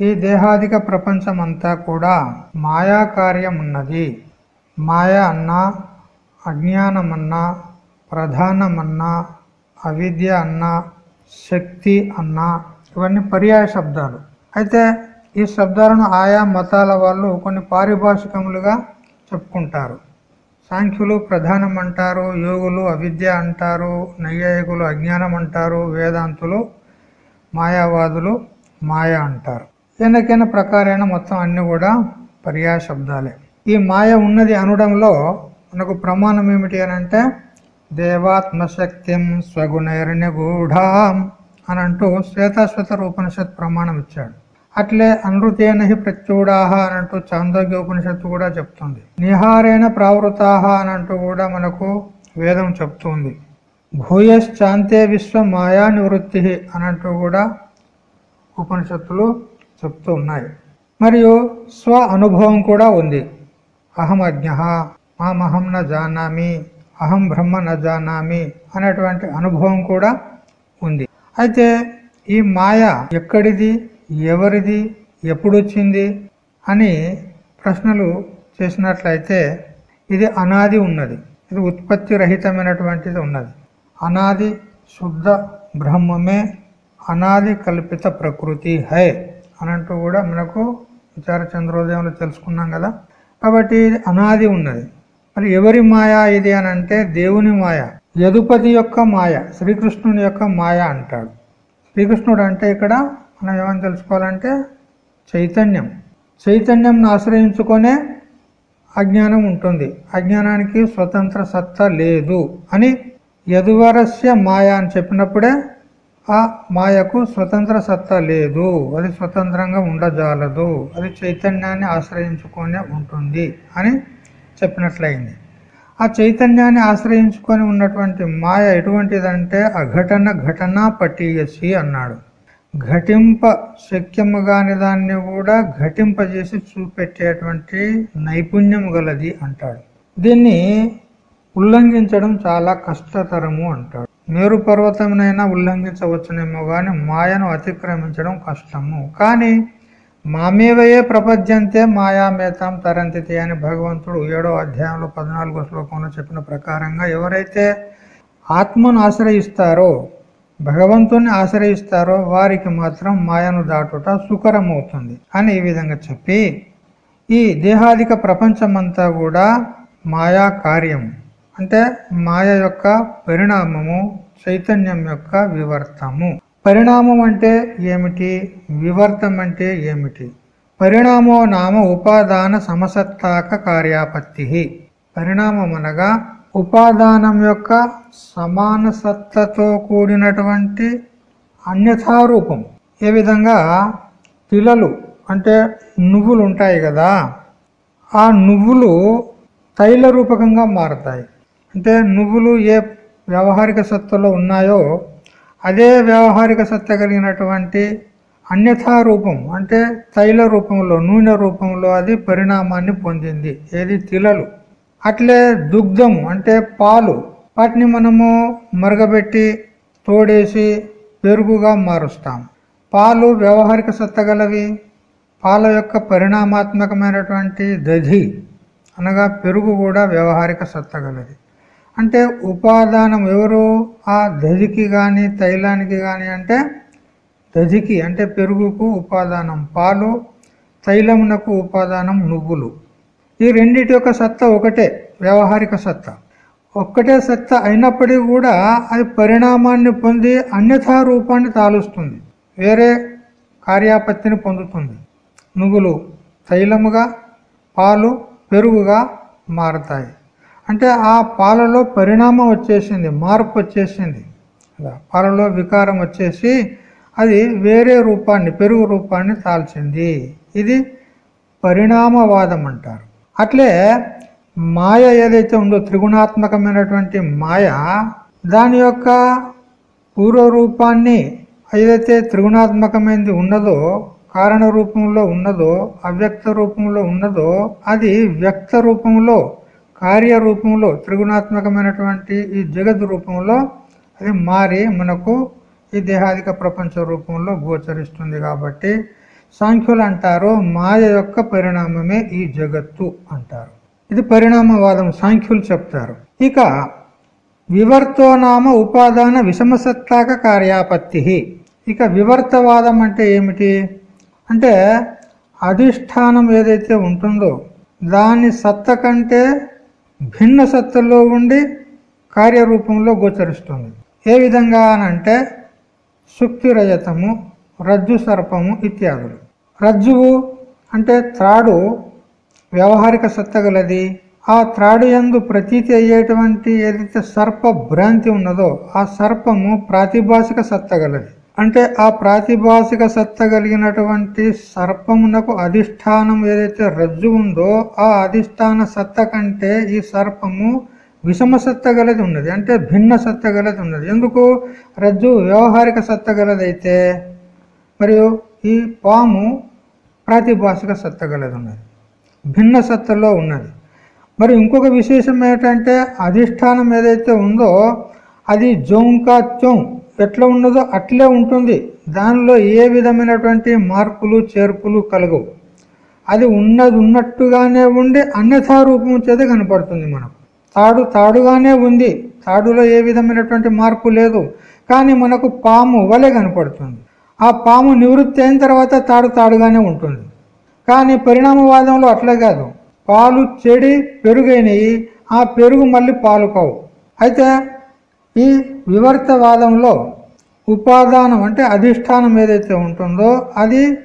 ఈ దేహాదిక ప్రపంచం అంతా కూడా మాయా కార్యం ఉన్నది మాయ అన్నా అజ్ఞానమన్నా ప్రధానమన్నా అవిద్య అన్నా శక్తి అన్నా ఇవన్నీ పర్యాయ శబ్దాలు. అయితే ఈ శబ్దాలను ఆయా మతాల వాళ్ళు కొన్ని పారిభాషికములుగా చెప్పుకుంటారు. సాంఖ్యులు ప్రధానం అంటారు యోగులు అవిద్య అంటారు నైయాయికులు అజ్ఞానం అంటారు వేదాంతులు మాయావాదులు మాయ అంటారు. ఎనకైన ప్రకారైన మొత్తం అన్ని కూడా పర్యాయ శబ్దాలే ఈ మాయ ఉన్నది అనడంలో మనకు ప్రమాణం ఏమిటి అని అంటే దేవాత్మశక్తిం స్వగుణైర్నిగూఢాం అని అంటూ శ్వేతాశ్వత ఉపనిషత్ ప్రమాణం ఇచ్చాడు. అట్లే అనృతేనహి ప్రత్యూడాహ అని అంటూ చాందోగ్య ఉపనిషత్తు కూడా చెప్తుంది. నిహారేణ ప్రావృతాహ అని అంటూ కూడా మనకు వేదం చెప్తుంది. భూయశ్చాంతే విశ్వ మాయా నివృత్తి అని అంటూ కూడా ఉపనిషత్తులు చెప్తూ ఉన్నాయి. మరియు స్వ అనుభవం కూడా ఉంది. అహం అజ్ఞ మామహం న జానామి అహం బ్రహ్మ న జానామి అనేటువంటి అనుభవం కూడా ఉంది. అయితే ఈ మాయ ఎక్కడిది ఎవరిది ఎప్పుడు వచ్చింది అని ప్రశ్నలు చేసినట్లయితే ఇది అనాది ఉన్నది. ఇది ఉత్పత్తి రహితమైనటువంటిది ఉన్నది. అనాది శుద్ధ బ్రహ్మమే అనాది కల్పిత ప్రకృతి హై. అనంటూ కూడా మనకు విచార చంద్రోదయంలో తెలుసుకున్నాం కదా. కాబట్టి ఇది అనాది ఉన్నది. మరి ఎవరి మాయ ఇది అని అంటే దేవుని మాయ. యదుపతి యొక్క మాయ శ్రీకృష్ణుని యొక్క మాయ అంటాడు. శ్రీకృష్ణుడు అంటే ఇక్కడ మనం ఏమని తెలుసుకోవాలంటే చైతన్యం. చైతన్యంను ఆశ్రయించుకొనే అజ్ఞానం ఉంటుంది. అజ్ఞానానికి స్వతంత్ర సత్తా లేదు అని యదువరస్య మాయ అని చెప్పినప్పుడే ఆ మాయకు స్వతంత్ర సత్తా లేదు. అది స్వతంత్రంగా ఉండజాలదు. అది చైతన్యాన్ని ఆశ్రయించుకొని ఉంటుంది అని చెప్పినట్లయింది. ఆ చైతన్యాన్ని ఆశ్రయించుకొని ఉన్నటువంటి మాయ ఎటువంటిదంటే అఘటన ఘటన పటీయసి అన్నాడు. ఘటింప శక్యము కాని దాన్ని కూడా ఘటింపజేసి చూపెట్టేటువంటి నైపుణ్యం గలది అంటాడు. దీన్ని ఉల్లంఘించడం చాలా కష్టతరము అంటాడు. మేరు పర్వతమునైనా ఉల్లంఘించవచ్చునేమో కానీ మాయను అతిక్రమించడం కష్టము. కానీ మామేవయే ప్రపద్యంతే మాయామేతం తరంతితే అని భగవంతుడు ఏడో అధ్యాయంలో పద్నాలుగో శ్లోకంలో చెప్పిన ప్రకారంగా ఎవరైతే ఆత్మను ఆశ్రయిస్తారో భగవంతుని ఆశ్రయిస్తారో వారికి మాత్రం మాయను దాటుట సుకరమవుతుంది అని ఈ విధంగా చెప్పి ఈ దేహాదిక ప్రపంచమంతా కూడా మాయా కార్యము అంటే మాయ యొక్క పరిణామము చైతన్యం యొక్క వివర్తము. పరిణామం అంటే ఏమిటి? వివర్తం అంటే ఏమిటి? పరిణామో నామ ఉపాదాన సమసత్తాక కార్యాపత్తి. పరిణామం అనగా ఉపాదానం యొక్క సమాన సత్తతో కూడినటువంటి అన్యథారూపం. ఏ విధంగా? పిల్లలు అంటే నువ్వులు ఉంటాయి కదా ఆ నువ్వులు తైల రూపకంగా మారతాయి. అంటే నువ్వులు ఏ వ్యవహారిక సత్తలో ఉన్నాయో అదే వ్యవహారిక సత్త కలిగినటువంటి అన్యథా రూపం అంటే తైల రూపంలో నూనె రూపంలో అది పరిణామాన్ని పొందింది. ఏది? తిలలు. అట్లే దుగ్ధము అంటే పాలు. వాటిని మనము మరగబెట్టి తోడేసి పెరుగుగా మారుస్తాం. పాలు వ్యవహారిక సత్తగలవి పాల యొక్క పరిణామాత్మకమైనటువంటి దధి అనగా పెరుగు కూడా వ్యవహారిక సత్తగలది అంటే ఉపాదానం ఎవరు? ఆ దధికి కానీ తైలానికి కానీ అంటే దధికి అంటే పెరుగుకు ఉపాదానం పాలు తైలమునకు ఉపాదానం నువ్వులు. ఈ రెండిటి యొక్క సత్త ఒకటే వ్యవహారిక సత్తా. ఒక్కటే సత్త అయినప్పటికీ కూడా అది పరిణామాన్ని పొంది అన్యథా రూపాన్ని తాలుస్తుంది. వేరే కార్యాపత్తిని పొందుతుంది. నువ్వులు తైలముగా పాలు పెరుగుగా మారతాయి. అంటే ఆ పాలలో పరిణామం వచ్చేసింది మార్పు వచ్చేసింది. పాలలో వికారం వచ్చేసి అది వేరే రూపాన్ని పెరుగు రూపాన్ని తాల్చింది. ఇది పరిణామవాదం అంటారు. అట్లే మాయ ఏదైతే ఉందో త్రిగుణాత్మకమైనటువంటి మాయ దాని యొక్క పూర్వ రూపాన్ని ఏదైతే త్రిగుణాత్మకమైనది ఉన్నదో కారణ రూపంలో ఉన్నదో అవ్యక్త రూపంలో ఉన్నదో అది వ్యక్త రూపంలో కార్య రూపంలో త్రిగుణాత్మకమైనటువంటి ఈ జగత్ రూపంలో అది మారి మనకు ఈ దేహాదిక ప్రపంచ రూపంలో గోచరిస్తుంది కాబట్టి సాంఖ్యులు అంటారు మాయ యొక్క పరిణామమే ఈ జగత్తు అంటారు. ఇది పరిణామవాదం సాంఖ్యులు చెప్తారు. ఇక వివర్తనామ ఉపాదాన విషమసత్తాక కార్యాపత్తి. ఇక వివర్తవాదం అంటే ఏమిటి? అంటే అధిష్టానం ఏదైతే ఉంటుందో దాని సత్త కంటే భిన్న సత్తలో ఉండి కార్యరూపంలో గోచరిస్తుంది. ఏ విధంగా అనంటే సుక్తిరజతము రజ్జు సర్పము ఇత్యాదులు. రజ్జువు అంటే త్రాడు వ్యవహారిక సత్తగలది ఆ త్రాడు ఎందు ప్రతీతి అయ్యేటువంటి ఏదైతే సర్ప భ్రాంతి ఉన్నదో ఆ సర్పము ప్రాతిభాషిక సత్తగలది అంటే ఆ ప్రాతిభాషిక సత్త కలిగినటువంటి సర్పమునకు అధిష్టానం ఏదైతే రజ్జు ఉందో ఆ అధిష్టాన సత్త కంటే ఈ సర్పము విషమ సత్త గలది ఉన్నది. అంటే భిన్న సత్త గలది ఉన్నది. ఎందుకు? రజ్జు వ్యవహారిక సత్త గలదైతే మరియు ఈ పాము ప్రాతిభాషిక సత్త గలది ఉన్నది. భిన్న సత్తలో ఉన్నది. మరి ఇంకొక విశేషం ఏమిటంటే అధిష్టానం ఏదైతే ఉందో అది జోంకా చోం ఎట్లా ఉన్నదో అట్లే ఉంటుంది. దానిలో ఏ విధమైనటువంటి మార్పులు చేర్పులు కలగవు. అది ఉన్నది ఉన్నట్టుగానే ఉండి అన్యథా రూపం చేత కనపడుతుంది మనకు. తాడు తాడుగానే ఉంది. తాడులో ఏ విధమైనటువంటి మార్పు లేదు. కానీ మనకు పాము వలె కనపడుతుంది. ఆ పాము నివృత్తి అయిన తర్వాత తాడు తాడుగానే ఉంటుంది. కానీ పరిణామవాదంలో అట్లే కాదు. పాలు చెడి పెరుగైనవి ఆ పెరుగు మళ్ళీ పాలు కావు. అయితే ఈ వివర్తవాదంలో ఉపాదానం అంటే అధిష్టానం ఏదైతే ఉంటుందో అది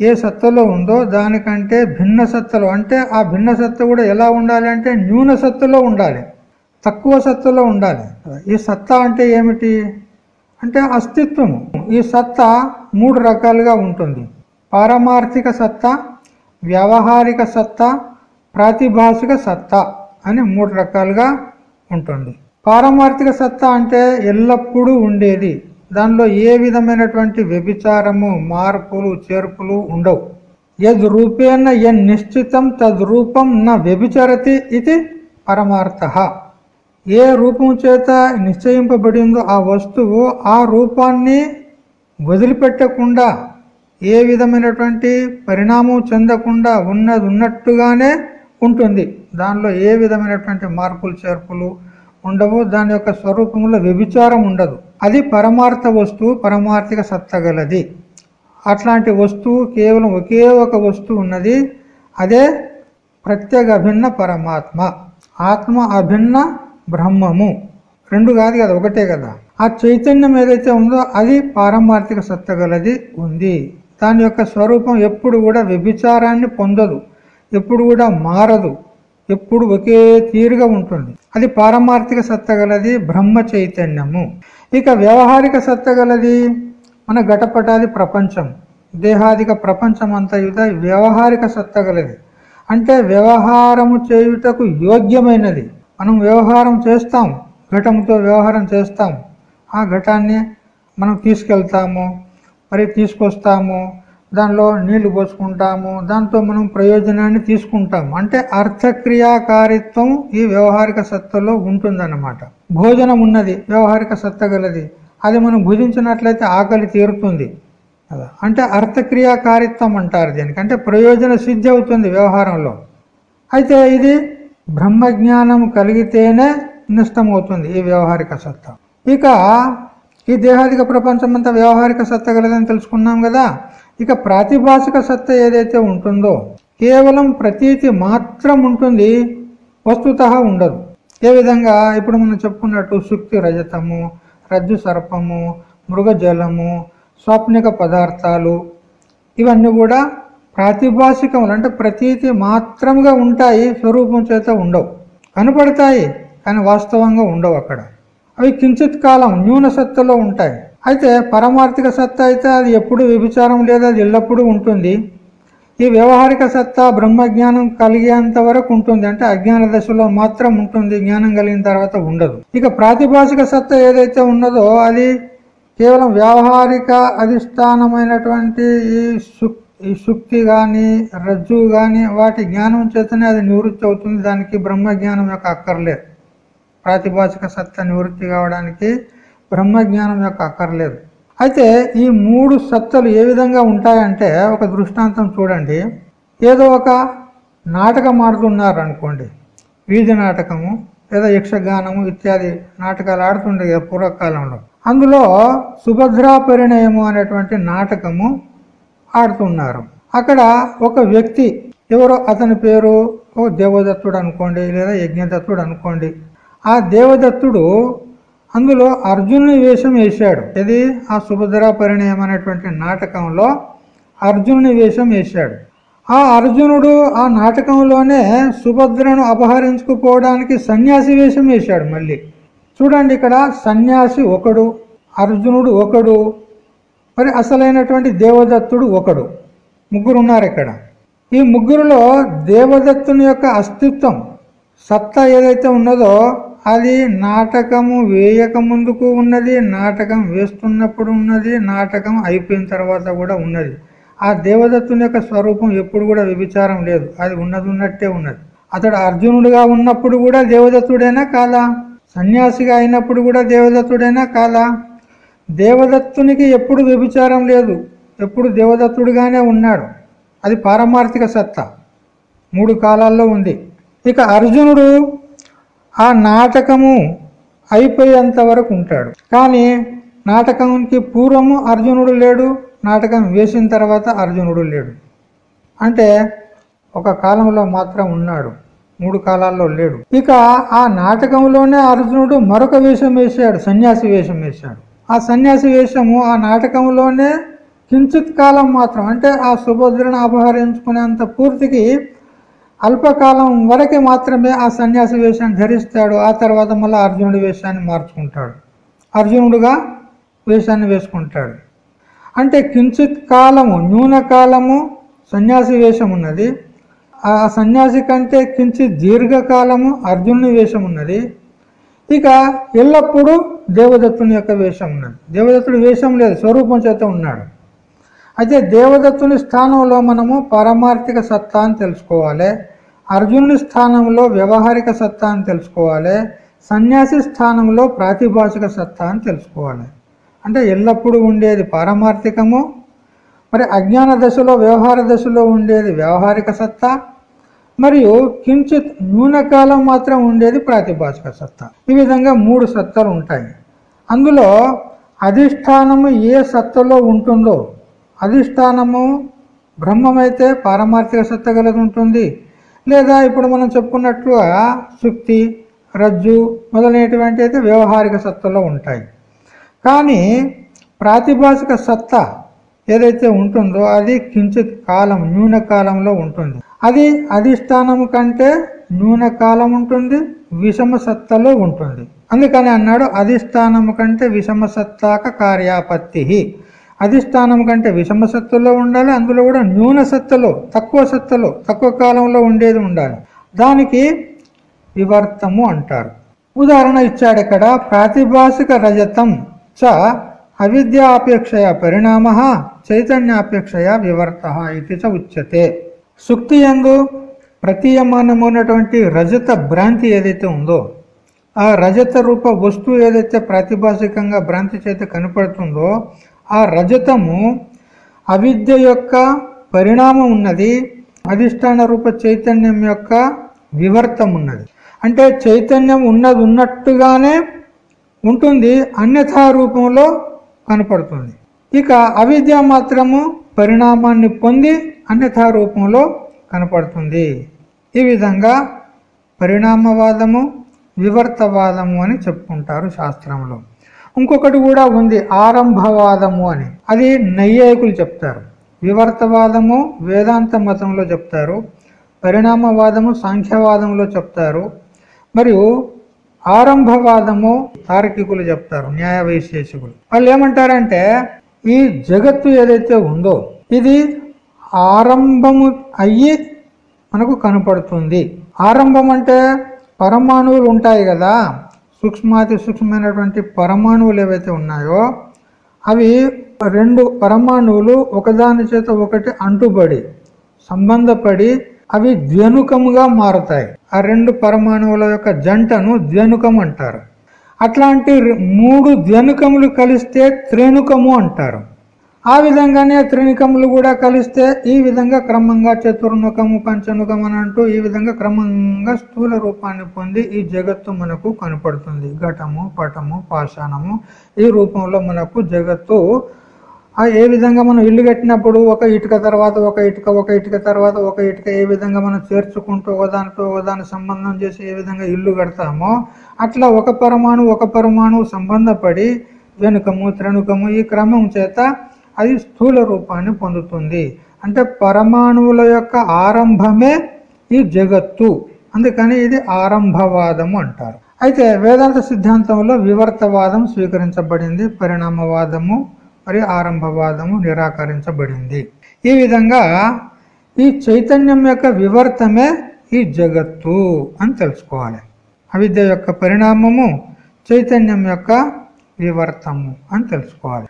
ఏ సత్తలో ఉందో దానికంటే భిన్న సత్తలో అంటే ఆ భిన్న సత్త కూడా ఎలా ఉండాలి అంటే న్యూన సత్తులో ఉండాలి తక్కువ సత్తులో ఉండాలి. ఈ సత్తా అంటే ఏమిటి? అంటే అస్తిత్వము ఈ సత్తా మూడు రకాలుగా ఉంటుంది. పారమార్థిక సత్తా వ్యవహారిక సత్తా ప్రాతిభాషిక సత్తా అని మూడు రకాలుగా ఉంటుంది. పారమార్థిక సత్తా అంటే ఎల్లప్పుడూ ఉండేది. దానిలో ఏ విధమైనటువంటి వ్యభిచారము మార్పులు చేర్పులు ఉండవు. యద్రూపేణ ఎన్ నిశ్చితం తద్రూపం నా వ్యభిచరతి ఇది పరమార్థ. ఏ రూపం చేత నిశ్చయింపబడిందో ఆ వస్తువు ఆ రూపాన్ని వదిలిపెట్టకుండా ఏ విధమైనటువంటి పరిణామం చెందకుండా ఉన్నది ఉన్నట్టుగానే ఉంటుంది. దానిలో ఏ విధమైనటువంటి మార్పులు చేర్పులు ఉండవు దాని యొక్క స్వరూపంలో వ్యభిచారం ఉండదు. అది పరమార్థ వస్తువు పరమార్థిక సత్తగలది అట్లాంటి వస్తువు కేవలం ఒకే ఒక వస్తువు ఉన్నది. అదే ప్రత్యేక అభిన్న పరమాత్మ. ఆత్మ అభిన్న బ్రహ్మము. రెండు కాదు కదా ఒకటే కదా. ఆ చైతన్యం ఏదైతే ఉందో అది పారమార్థిక సత్తగలది ఉంది. దాని యొక్క స్వరూపం ఎప్పుడు కూడా వ్యభిచారాన్ని పొందదు. ఎప్పుడు కూడా మారదు. ఎప్పుడు ఒకే తీరుగా ఉంటుంది. అది పారమార్థిక సత్తగలది బ్రహ్మ చైతన్యము. ఇక వ్యవహారిక సత్తగలది మన ఘటపటాది ప్రపంచం. దేహాదిక ప్రపంచం అంతా యుధ వ్యవహారిక సత్తగలది అంటే వ్యవహారము చేయుటకు యోగ్యమైనది. మనం వ్యవహారం చేస్తాం. ఘటంతో వ్యవహారం చేస్తాం. ఆ ఘటాన్ని మనం తీసుకెళ్తాము. మరి తీసుకొస్తాము. దానిలో నీళ్ళు పోసుకుంటాము దాంతో మనం ప్రయోజనాన్ని తీసుకుంటాము. అంటే అర్థక్రియాకారిత్వం ఈ వ్యవహారిక సత్తలో ఉంటుందన్నమాట. భోజనం ఉన్నది వ్యవహారిక సత్త గలది. అది మనం భుజించినట్లయితే ఆకలి తీరుతుంది. అంటే అర్థక్రియాకారిత్వం అంటారు దీనికి. అంటే ప్రయోజన సిద్ధి అవుతుంది వ్యవహారంలో. అయితే ఇది బ్రహ్మజ్ఞానం కలిగితేనే నిష్టమవుతుంది ఈ వ్యవహారిక సత్త. ఇక ఈ దేహాదిక ప్రపంచం అంతా వ్యవహారిక సత్త గలదని తెలుసుకున్నాం కదా. ఇక ప్రాతిభాషిక సత్త ఏదైతే ఉంటుందో కేవలం ప్రతీతి మాత్రం ఉంటుంది వస్తుత ఉండదు. ఏ విధంగా? ఇప్పుడు మనం చెప్పుకున్నట్టు శుక్తి రజతము రజ్జు సర్పము మృగజలము స్వాప్నిక పదార్థాలు ఇవన్నీ కూడా ప్రాతిభాషికములు అంటే ప్రతీతి మాత్రంగా ఉంటాయి స్వరూపం చేత ఉండవు. కనపడతాయి కానీ వాస్తవంగా ఉండవు అక్కడ. అవి కించిత్ కాలం న్యూనసత్తలో ఉంటాయి. అయితే పరమార్థిక సత్తా అయితే అది ఎప్పుడు వ్యభిచారం లేదా అది ఎల్లప్పుడూ ఉంటుంది. ఈ వ్యవహారిక సత్తా బ్రహ్మజ్ఞానం కలిగేంత వరకు ఉంటుంది. అంటే అజ్ఞాన దశలో మాత్రం ఉంటుంది జ్ఞానం కలిగిన తర్వాత ఉండదు. ఇక ప్రాతిభాషిక సత్తా ఏదైతే ఉన్నదో అది కేవలం వ్యావహారిక అధిష్టానమైనటువంటి ఈ ఈ శుక్తి కానీ రజ్జు కానీ వాటి జ్ఞానం చేతనే అది నివృత్తి అవుతుంది. దానికి బ్రహ్మ జ్ఞానం యొక్క అక్కర్లేదు. ప్రాతిభాషిక సత్తా నివృత్తి కావడానికి బ్రహ్మజ్ఞానం యొక్క అక్కర్లేదు. అయితే ఈ మూడు సత్తలు ఏ విధంగా ఉంటాయంటే ఒక దృష్టాంతం చూడండి. ఏదో ఒక నాటకం ఆడుతున్నారు అనుకోండి వీధి నాటకము లేదా యక్షగానము ఇత్యాది నాటకాలు ఆడుతుండే కదా పూర్వకాలంలో. అందులో సుభద్రా పరిణయము అనేటువంటి నాటకము ఆడుతున్నారు. అక్కడ ఒక వ్యక్తి ఎవరో అతని పేరు ఓ దేవదత్తుడు అనుకోండి లేదా యజ్ఞదత్తుడు అనుకోండి. ఆ దేవదత్తుడు అందులో అర్జునుని వేషం వేశాడు. ఇది ఆ సుభద్రా పరిణయం అనేటువంటి నాటకంలో అర్జునుని వేషం వేశాడు. ఆ అర్జునుడు ఆ నాటకంలోనే సుభద్రను అపహరించుకుపోవడానికి సన్యాసి వేషం వేశాడు మళ్ళీ. చూడండి ఇక్కడ సన్యాసి ఒకడు అర్జునుడు ఒకడు మరి అసలైనటువంటి దేవదత్తుడు ఒకడు. ముగ్గురు ఉన్నారు ఇక్కడ. ఈ ముగ్గురులో దేవదత్తుని యొక్క అస్తిత్వం సత్తా ఏదైతే ఉన్నదో అది నాటకము వేయక ముందుకు ఉన్నది నాటకం వేస్తున్నప్పుడు ఉన్నది నాటకం అయిపోయిన తర్వాత కూడా ఉన్నది. ఆ దేవదత్తుని యొక్క స్వరూపం ఎప్పుడు కూడా వ్యభిచారం లేదు. అది ఉన్నది ఉన్నట్టే ఉన్నది. అతడు అర్జునుడిగా ఉన్నప్పుడు కూడా దేవదత్తుడైనా కాదా సన్యాసిగా అయినప్పుడు కూడా దేవదత్తుడైనా కాదా దేవదత్తునికి ఎప్పుడు వ్యభిచారం లేదు. ఎప్పుడు దేవదత్తుడిగానే ఉన్నాడు. అది పారమార్థిక సత్తా. మూడు కాలాల్లో ఉంది. ఇక అర్జునుడు ఆ నాటకము అయిపోయేంత వరకు ఉంటాడు. కానీ నాటకంకి పూర్వము అర్జునుడు లేడు నాటకం వేసిన తర్వాత అర్జునుడు లేడు. అంటే ఒక కాలంలో మాత్రం ఉన్నాడు మూడు కాలాల్లో లేడు. ఇక ఆ నాటకంలోనే అర్జునుడు మరొక వేషం వేశాడు సన్యాసి వేషం వేశాడు. ఆ సన్యాసి వేషము ఆ నాటకంలోనే కించిత్ కాలం మాత్రం అంటే ఆ సుభద్రను అపహరించుకునేంత పూర్తికి అల్పకాలం వరకే మాత్రమే ఆ సన్యాసి వేషాన్ని ధరిస్తాడు. ఆ తర్వాత మళ్ళీ అర్జునుడి వేషాన్ని మార్చుకుంటాడు. అర్జునుడుగా వేషాన్ని వేసుకుంటాడు. అంటే కించిత్ కాలము న్యూనకాలము సన్యాసి వేషం ఉన్నది. ఆ సన్యాసి కంటే కించిత్ దీర్ఘకాలము అర్జునుని వేషం ఉన్నది. ఇక ఎల్లప్పుడూ దేవదత్తుని యొక్క వేషం ఉన్నది. దేవదత్తుడి వేషం లేదు స్వరూపం చేత ఉన్నాడు. అయితే దేవదత్తుని స్థానంలో మనము పారమార్థిక సత్తా అని తెలుసుకోవాలి. అర్జునుని స్థానంలో వ్యవహారిక సత్తా అని తెలుసుకోవాలి. సన్యాసి స్థానంలో ప్రాతిభాషిక సత్తా అని తెలుసుకోవాలి. అంటే ఎల్లప్పుడూ ఉండేది పారమార్థికము మరి అజ్ఞాన దశలో వ్యవహార దశలో ఉండేది వ్యవహారిక సత్తా మరియు కించిత్ న్యూనకాలం మాత్రం ఉండేది ప్రాతిభాషిక సత్తా. ఈ విధంగా మూడు సత్తలు ఉంటాయి. అందులో అధిష్టానము ఏ సత్తలో ఉంటుందో అధిష్టానము బ్రహ్మమైతే పారమార్థిక సత్త కలిగి ఉంటుంది. లేదా ఇప్పుడు మనం చెప్పుకున్నట్లుగా శుక్తి రజ్జు మొదలైనటువంటి అయితే వ్యవహారిక సత్తలో ఉంటాయి. కానీ ప్రాతిభాషిక సత్తా ఏదైతే ఉంటుందో అది కించిత్ కాలం న్యూన కాలంలో ఉంటుంది. అది అధిష్టానం కంటే న్యూన కాలం ఉంటుంది విషమ సత్తలో ఉంటుంది. అందుకని అన్నాడు అధిష్టానము కంటే విషమ సత్తాక కార్యాపత్తి. అధిష్టానం కంటే విషమ సత్తులో ఉండాలి అందులో కూడా న్యూన సత్తలో తక్కువ సత్తలో తక్కువ కాలంలో ఉండేది ఉండాలి. దానికి వివర్తము అంటారు. ఉదాహరణ ఇచ్చాడు ఇక్కడ ప్రాతిభాషిక రజతం చ అవిద్యాపేక్షయ పరిణామ చైతన్యాపేక్షయ వివర్త ఇది చ ఉచ్యతే. సుక్తి ఎందు ప్రతీయమానమైనటువంటి రజత భ్రాంతి ఏదైతే ఉందో ఆ రజత రూప వస్తువు ఏదైతే ప్రాతిభాషికంగా భ్రాంతి చేత కనపడుతుందో ఆ రజతము అవిద్య యొక్క పరిణామం ఉన్నది అధిష్టాన రూప చైతన్యం యొక్క వివర్తం ఉన్నది. అంటే చైతన్యం ఉన్నది ఉన్నట్టుగానే ఉంటుంది అన్యథా రూపంలో కనపడుతుంది. ఇక అవిద్య మాత్రము పరిణామాన్ని పొంది అన్యథా రూపంలో కనపడుతుంది. ఈ విధంగా పరిణామవాదము వివర్తవాదము అని చెప్పుకుంటారు శాస్త్రంలో. ఇంకొకటి కూడా ఉంది ఆరంభవాదము అని. అది నైయాయికులు చెప్తారు. వివర్తవాదము వేదాంత మతంలో చెప్తారు. పరిణామవాదము సాంఖ్యవాదంలో చెప్తారు. మరియు ఆరంభవాదము తార్కికులు చెప్తారు న్యాయ వైశేషికులు. వాళ్ళు ఏమంటారంటే ఈ జగత్తు ఏదైతే ఉందో ఇది ఆరంభము అయ్యి మనకు కనపడుతుంది. ఆరంభం అంటే పరమాణువులు ఉంటాయి కదా. సూక్ష్మాతి సూక్ష్మమైనటువంటి పరమాణువులు ఏవైతే ఉన్నాయో అవి రెండు పరమాణువులు ఒకదాని చేత ఒకటి అంటుబడి సంబంధపడి అవి ద్వెనుకముగా మారుతాయి. ఆ రెండు పరమాణువుల యొక్క జంటను ద్వెనుకం అంటారు. అట్లాంటి మూడు ద్వెనుకములు కలిస్తే త్రేణుకము అంటారు. ఆ విధంగానే త్రినికములు కూడా కలిస్తే ఈ విధంగా క్రమంగా చతుర్ముఖము పంచముఖం అని అంటూ ఈ విధంగా క్రమంగా స్థూల రూపాన్ని పొంది ఈ జగత్తు మనకు కనపడుతుంది. ఘటము పటము పాషాణము ఈ రూపంలో మనకు జగత్తు. ఆ ఏ విధంగా మనం ఇల్లు కట్టినప్పుడు ఒక ఇటుక తర్వాత ఒక ఇటుక ఒక ఇటుక తర్వాత ఒక ఇటుక ఏ విధంగా మనం చేర్చుకుంటూ ఒకదానితో ఒకదాని సంబంధం చేసి ఏ విధంగా ఇల్లు కడతామో అట్లా ఒక పరమాణు ఒక పరమాణు సంబంధపడి వెనుకము త్రణుకము ఈ క్రమం చేత అది స్థూల రూపాన్ని పొందుతుంది. అంటే పరమాణువుల యొక్క ఆరంభమే ఈ జగత్తు. అందుకని ఇది ఆరంభవాదము అంటారు. అయితే వేదాంత సిద్ధాంతంలో వివర్తవాదం స్వీకరించబడింది పరిణామవాదము మరి ఆరంభవాదము నిరాకరించబడింది. ఈ విధంగా ఈ చైతన్యం యొక్క వివర్తమే ఈ జగత్తు అని తెలుసుకోవాలి. అవిద్య యొక్క పరిణామము చైతన్యం యొక్క వివర్తము అని తెలుసుకోవాలి.